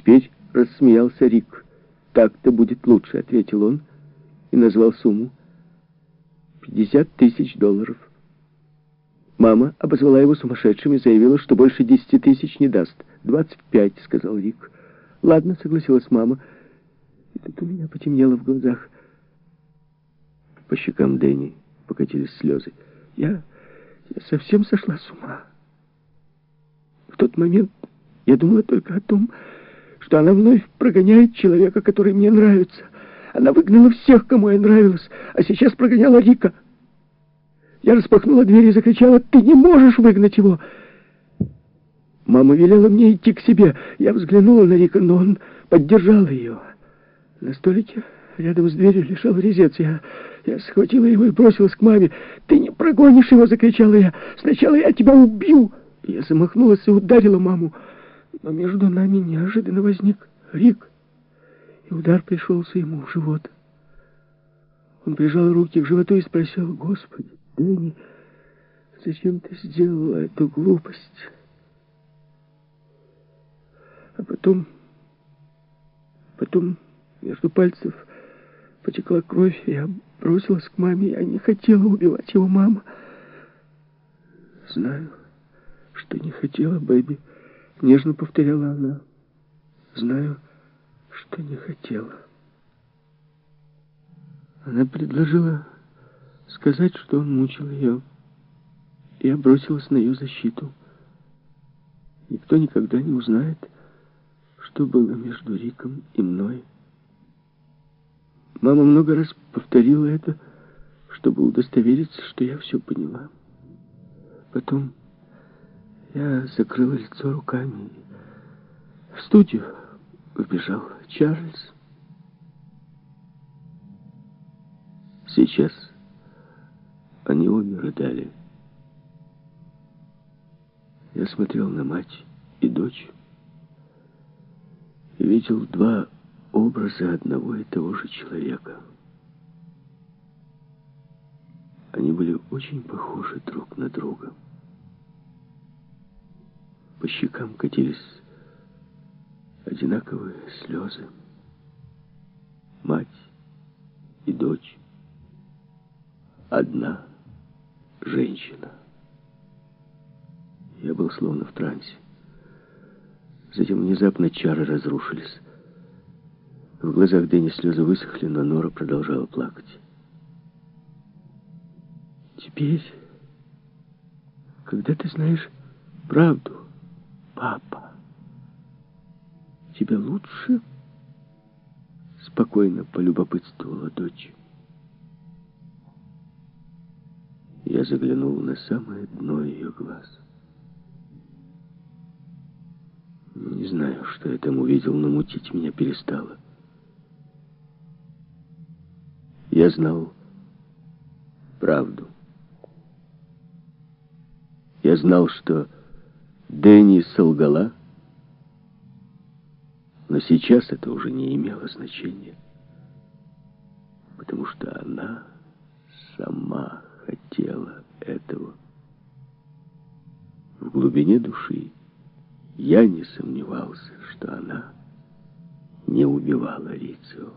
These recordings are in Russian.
Теперь рассмеялся Рик. «Так-то будет лучше», — ответил он и назвал сумму. «Пятьдесят тысяч долларов». Мама обозвала его сумасшедшим и заявила, что больше десяти тысяч не даст. «Двадцать пять», — сказал Рик. «Ладно», — согласилась мама. И тут у меня потемнело в глазах. По щекам Дэнни покатились слезы. Я, я совсем сошла с ума. В тот момент я думала только о том, что она вновь прогоняет человека, который мне нравится. Она выгнала всех, кому я нравилась, а сейчас прогоняла Рика. Я распахнула дверь и закричала, «Ты не можешь выгнать его!» Мама велела мне идти к себе. Я взглянула на Рика, но он поддержал ее. На столике рядом с дверью лежал резец. Я, я схватила его и бросилась к маме. «Ты не прогонишь его!» — закричала я. «Сначала я тебя убью!» Я замахнулась и ударила маму. Но между нами неожиданно возник Рик, и удар пришелся ему в живот. Он прижал руки к животу и спросил, «Господи, Дэнни, зачем ты сделала эту глупость?» А потом, потом между пальцев потекла кровь, и я бросилась к маме. Я не хотела убивать его, мама. Знаю, что не хотела, Бэби. Нежно повторяла она. Знаю, что не хотела. Она предложила сказать, что он мучил ее. Я бросилась на ее защиту. Никто никогда не узнает, что было между Риком и мной. Мама много раз повторила это, чтобы удостовериться, что я все поняла. Потом... Я закрыла лицо руками. В студию убежал Чарльз. Сейчас они обе рыдали. Я смотрел на мать и дочь и видел два образа одного и того же человека. Они были очень похожи друг на друга. По щекам катились одинаковые слезы. Мать и дочь. Одна женщина. Я был словно в трансе. Затем внезапно чары разрушились. В глазах Дэнни слезы высохли, но Нора продолжала плакать. Теперь, когда ты знаешь правду, «Папа, тебе лучше?» Спокойно полюбопытствовала дочь. Я заглянул на самое дно ее глаз. Не знаю, что я там увидел, но мутить меня перестало. Я знал правду. Я знал, что Дэнни солгала, но сейчас это уже не имело значения, потому что она сама хотела этого. В глубине души я не сомневался, что она не убивала Рицио.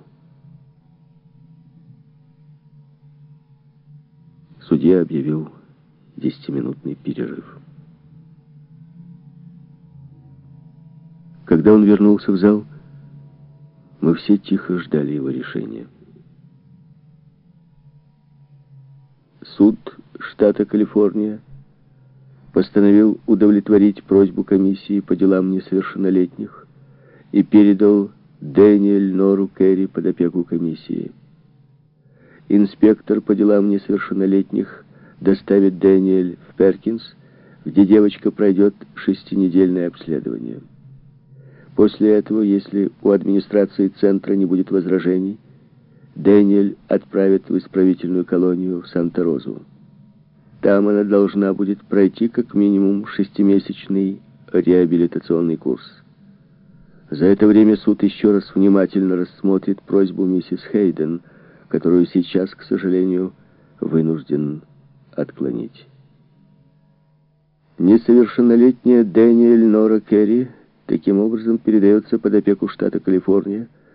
Судья объявил десятиминутный перерыв. Когда он вернулся в зал, мы все тихо ждали его решения. Суд штата Калифорния постановил удовлетворить просьбу комиссии по делам несовершеннолетних и передал Дэниэль Нору Керри под опеку комиссии. Инспектор по делам несовершеннолетних доставит Дэниэль в Перкинс, где девочка пройдет шестинедельное обследование. После этого, если у администрации центра не будет возражений, Дэниэль отправит в исправительную колонию в Санта-Розу. Там она должна будет пройти как минимум шестимесячный реабилитационный курс. За это время суд еще раз внимательно рассмотрит просьбу миссис Хейден, которую сейчас, к сожалению, вынужден отклонить. Несовершеннолетняя Дэниэль Нора Керри таким образом передается под опеку штата Калифорния